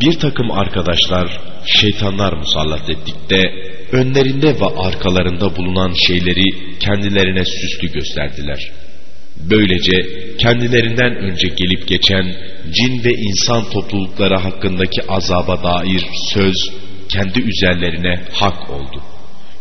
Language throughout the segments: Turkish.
Bir takım arkadaşlar, şeytanlar musallat ettik de önlerinde ve arkalarında bulunan şeyleri kendilerine süslü gösterdiler. Böylece kendilerinden önce gelip geçen cin ve insan toplulukları hakkındaki azaba dair söz kendi üzerlerine hak oldu.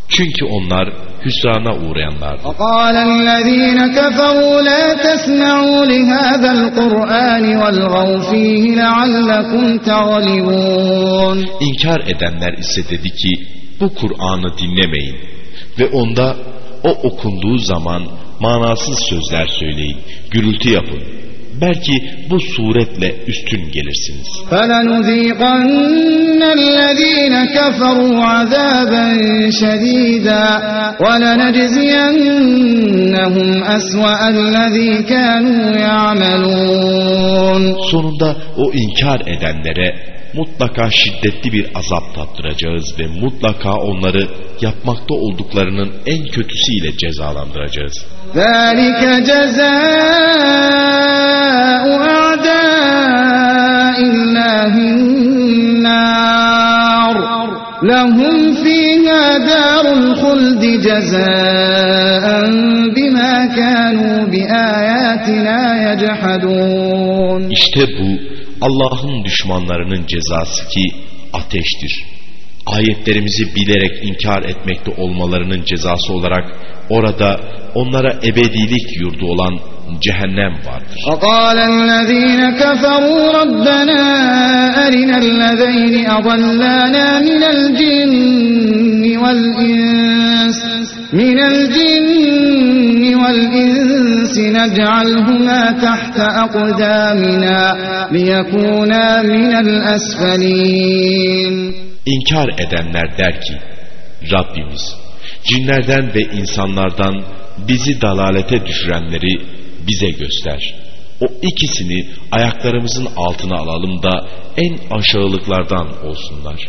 Çünkü onlar hüsrana uğrayanlardı. وقال الذين كفروا لا تسمعوا لهذا القرآن والغوا فيه لعلكم تغلبون İnkar edenler ise dedi ki bu Kur'an'ı dinlemeyin ve onda o okunduğu zaman manasız sözler söyleyin, gürültü yapın. Belki bu suretle üstün gelirsiniz. فلنذيقن الذين كفروا عذابا شديدا ولنجزينهم أسوأ الذي كانوا يعملون Sonunda o inkar edenlere mutlaka şiddetli bir azap tattıracağız ve mutlaka onları yapmakta olduklarının en kötüsüyle cezalandıracağız. ذلك جزاء أعداء الله النار لهم فيها دار الخلد جزاء بما كانوا بآياتنا يجحدون İşte bu Allah'ın düşmanlarının cezası ki ateştir. Ayetlerimizi bilerek inkar etmekte olmalarının cezası olarak orada onlara ebedilik yurdu olan cehennem vardır. وقال الذين كفروا ربنا أرنا الذين أضلانا من الجن والإنس من الجن والإنس نجعلهما تحت أقدامنا ليكونا من الأسفلين İnkar edenler der ki Rabbimiz cinlerden ve insanlardan bizi dalalete düşürenleri bize göster. O ikisini ayaklarımızın altına alalım da en aşağılıklardan olsunlar.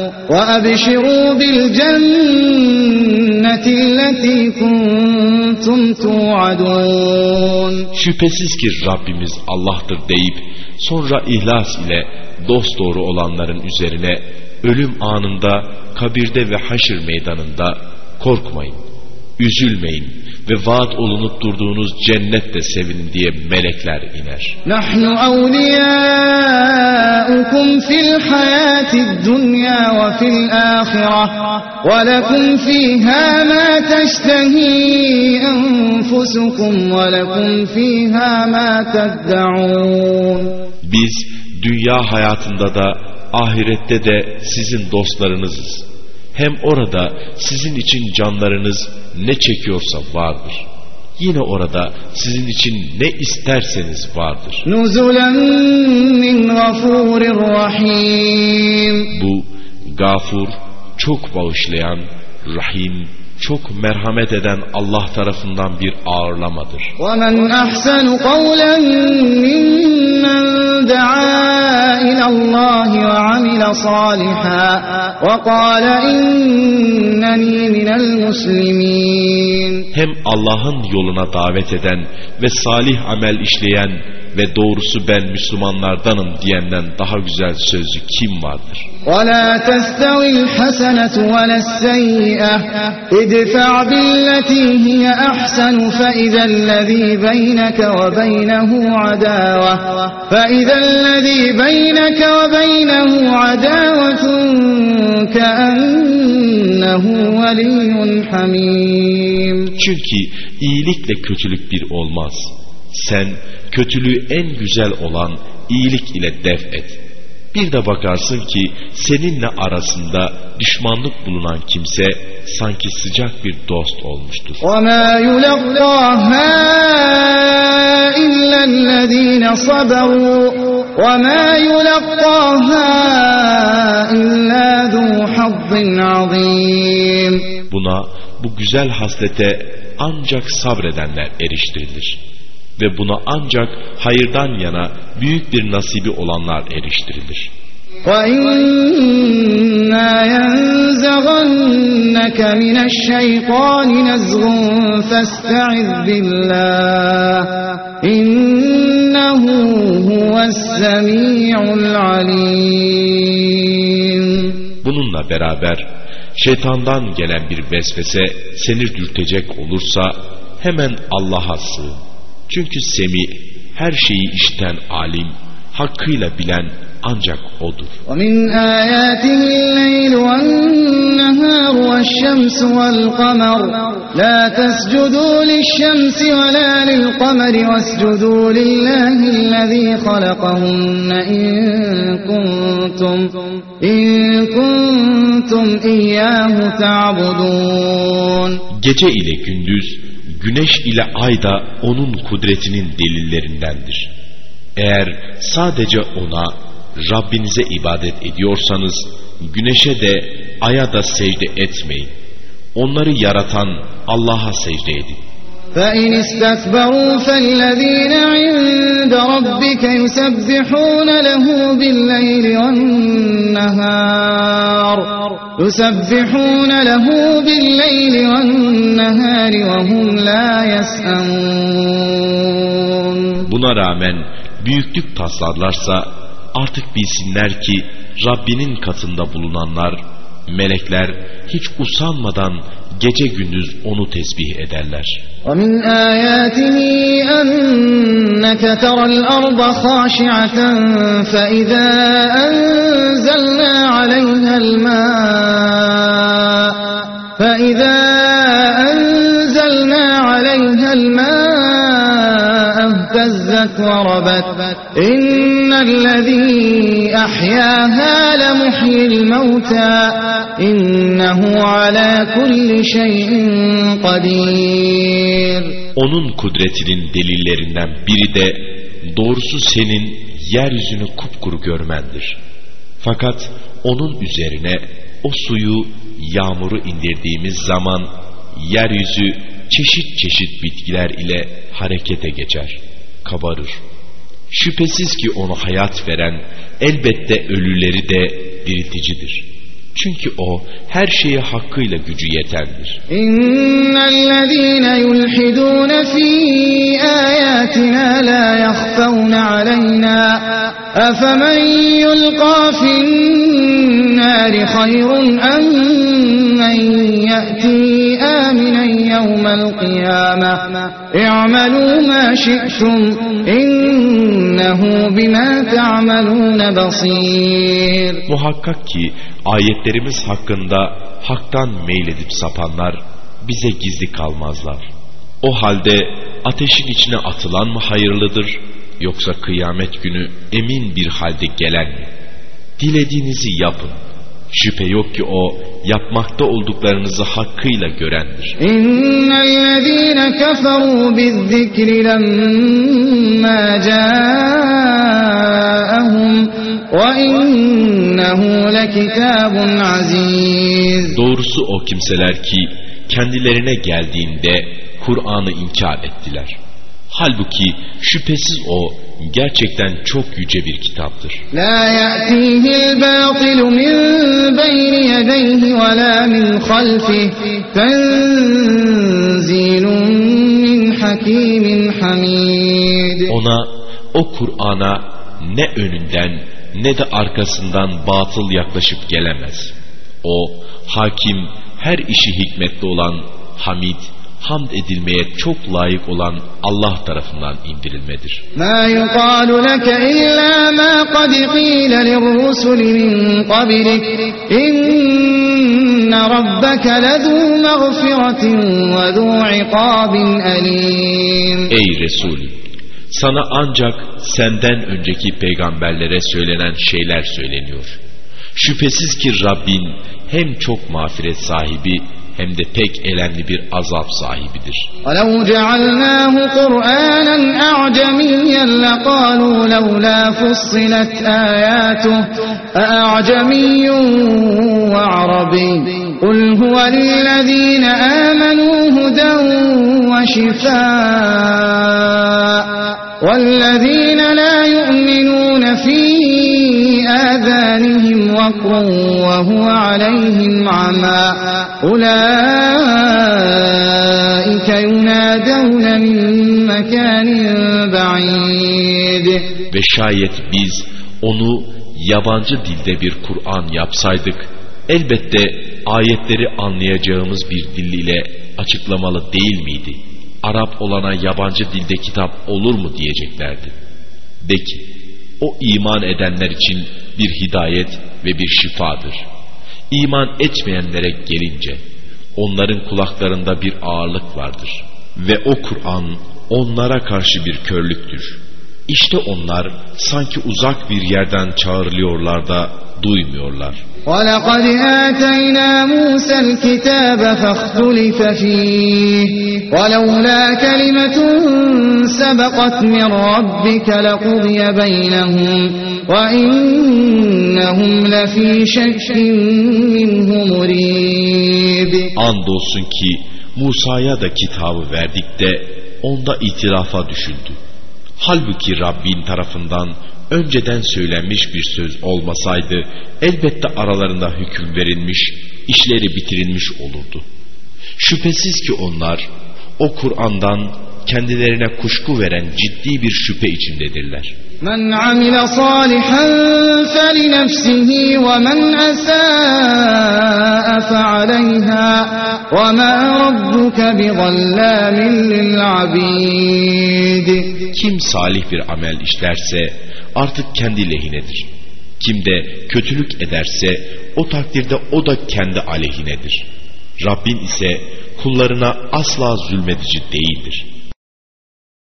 وأبشروا بالجنة التي كنتم توعدون Şüphesiz ki Rabbimiz Allah'tır deyip sonra ihlas ile dosdoğru olanların üzerine ölüm anında kabirde ve haşir meydanında korkmayın, üzülmeyin ve vaat olunup durduğunuz cennet de sevin diye melekler iner. Nahnu awliyaukum fil hayatid dunya ve fil ahireh ve lekum fiha ma teştehi enfusukum ve lekum fiha ma teddaun. Biz dünya hayatında da ahirette de sizin dostlarınızız. Hem orada sizin için canlarınız ne çekiyorsa vardır. Yine orada sizin için ne isterseniz vardır. نزلا من غفور رحيم Bu gafur, çok bağışlayan, rahim, çok merhamet eden Allah tarafından bir ağırlamadır. ومن أحسن قولا ممن دعا إلى الله وعمل صالحا وقال إنني من المسلمين Hem Allah'ın yoluna davet eden ve salih amel işleyen ve doğrusu ben Müslümanlardanım diyenden daha güzel sözlü kim vardır? ولا تستوي الحسنة ولا السيئة ادفع بالتي هي أحسن فإذا الذي بينك وبينه عداوة فإذا الذي بينك وبينه عداوة كأنه ولي حميم Çünkü iyilikle kötülük bir olmaz. Sen kötülüğü en güzel olan iyilik ile def et. Bir de bakarsın ki seninle arasında düşmanlık bulunan kimse sanki sıcak bir dost olmuştur. وَمَا يُلَقَّاهَا إِلَّا الَّذ۪ينَ صَبَرُوا وَمَا يُلَقَّاهَا إِلَّا ذُو حَظٍّ عَظِيمٍ Buna, bu güzel haslete ancak sabredenler eriştirilir. Ve buna ancak hayırdan yana büyük bir nasibi olanlar eriştirilir. وَإِمَّا يَنزَغَنَّكَ مِنَ الشَّيْطَانِ نَزْغٌ فَاسْتَعِذْ بِاللَّهِ إِنَّهُ هُوَ السَّمِيعُ الْعَلِيمُ Bununla beraber şeytandan gelen bir vesvese seni dürtecek olursa hemen Allah'a sığın. Çünkü Semi her şeyi işten alim, hakkıyla bilen ancak O'dur. وَمِنْ آيَاتِهِ اللَّيْلُ وَالنَّهَارُ وَالشَّمْسُ وَالْقَمَرُ لَا تَسْجُدُوا لِلشَّمْسِ وَلَا لِلْقَمَرِ وَاسْجُدُوا لِلَّهِ الَّذِي خَلَقَهُنَّ إِن كُنتُمْ إِن كُنتُمْ إِيَّاهُ تَعْبُدُونَ Gece ile gündüz, güneş ile ay da onun kudretinin delillerindendir. Eğer sadece ona, Rabbinize ibadet ediyorsanız, güneşe de, aya da secde etmeyin. Onları yaratan Allah'a secde edin. فَإِنِ اسْتَكْبَرُوا فَالَّذ۪ينَ عِندَ رَبِّكَ يُسَبِّحُونَ لَهُ بِاللَّيْلِ وَالنَّهَارِ يُسَبِّحُونَ لَهُ بِاللَّيْلِ وَالنَّهَارِ وَهُمْ لَا يَسْأَمُونَ Buna rağmen büyüklük taslarlarsa artık bilsinler ki Rabbinin katında bulunanlar, melekler hiç usanmadan gece gündüz onu tesbih ederler. ومن آياته أنك ترى الأرض خاشعة فإذا أنزلنا عليها الماء فإذا اهتزت وربت إن الذي أحياها لمحيي الموتى إنه على كل شيء قدير Onun kudretinin delillerinden biri de doğrusu senin yeryüzünü kupkuru görmendir. Fakat onun üzerine o suyu, yağmuru indirdiğimiz zaman yeryüzü çeşit çeşit bitkiler ile harekete geçer, kabarır. Şüphesiz ki onu hayat veren elbette ölüleri de dirilticidir. Çünkü o her şeye hakkıyla gücü yetendir. İnnellezîne yulhidûne fî âyâtinâ lâ yakhfavne aleynâ. Efemen yulqâ finnâri hayrun emmen ye'tî يوم القيامة اعملوا ما شئتم إنه بما تعملون بصير Muhakkak ki ayetlerimiz hakkında haktan meyledip sapanlar bize gizli kalmazlar. O halde ateşin içine atılan mı hayırlıdır yoksa kıyamet günü emin bir halde gelen mi? Dilediğinizi yapın. Şüphe yok ki o yapmakta olduklarınızı hakkıyla görendir. İnnellezîne keferû bizzikri lemmâ câehum ve innehu lekitâbun azîz. Doğrusu o kimseler ki kendilerine geldiğinde Kur'an'ı inkar ettiler. Halbuki şüphesiz o gerçekten çok yüce bir kitaptır. La ya'tihil batilu min beyni yedeyhi ve la min halfih tenzilun min hakimin hamid. Ona, o Kur'an'a ne önünden ne de arkasından batıl yaklaşıp gelemez. O, hakim, her işi hikmetli olan Hamid, hamd edilmeye çok layık olan Allah tarafından indirilmedir. ما يقال لك إلا ما قد قيل للرسل من قبلك إن ربك لذو مغفرة وذو عقاب أليم Ey Resul! Sana ancak senden önceki peygamberlere söylenen şeyler söyleniyor. Şüphesiz ki Rabbin hem çok mağfiret sahibi hem de pek elemli bir azap sahibidir. وَلَوْ جَعَلْنَاهُ قُرْآنًا أَعْجَمِيًّا لَقَالُوا لَوْلَا فُصِّلَتْ آيَاتُهُ أَأَعْجَمِيٌّ وَعَرَبِيٌّ قُلْ هُوَ لِلَّذِينَ آمَنُوا هُدًى وَشِفَاءٌ وَالَّذِينَ لَا يُؤْمِنُونَ فِي آذَانِهِمْ وَقْرٌ وَهُوَ عَلَيْهِمْ عَمًى أُولَٰئِكَ يُنَادَوْنَ مِن مَّكَانٍ بَعِيدٍ Ve şayet biz onu yabancı dilde bir Kur'an yapsaydık, elbette ayetleri anlayacağımız bir dil ile açıklamalı değil miydi? Arap olana yabancı dilde kitap olur mu diyeceklerdi. De ki, o iman edenler için bir hidayet ve bir şifadır. İman etmeyenlere gelince, onların kulaklarında bir ağırlık vardır. Ve o Kur'an onlara karşı bir körlüktür. İşte onlar sanki uzak bir yerden çağrılıyorlar da duymuyorlar. وَلَقَدْ آتَيْنَا مُوسَى الْكِتَابَ فَاخْتُلِفَ فِيهِ وَلَوْلَا كَلِمَةٌ سَبَقَتْ مِنْ رَبِّكَ لَقُضِيَ بَيْنَهُمْ وَإِنَّهُمْ لَفِي شَكٍّ مِّنْهُ مُرِيبٍ Andolsun ki Musa'ya da kitabı verdik de onda itirafa düşüldü. Halbuki Rabbin tarafından önceden söylenmiş bir söz olmasaydı elbette aralarında hüküm verilmiş, işleri bitirilmiş olurdu. Şüphesiz ki onlar o Kur'an'dan kendilerine kuşku veren ciddi bir şüphe içindedirler. Men amile salihan ve men ve lil. Kim salih bir amel işlerse artık kendi lehinedir. Kim de kötülük ederse o takdirde o da kendi aleyhinedir. Rabbin ise kullarına asla zulmedici değildir.''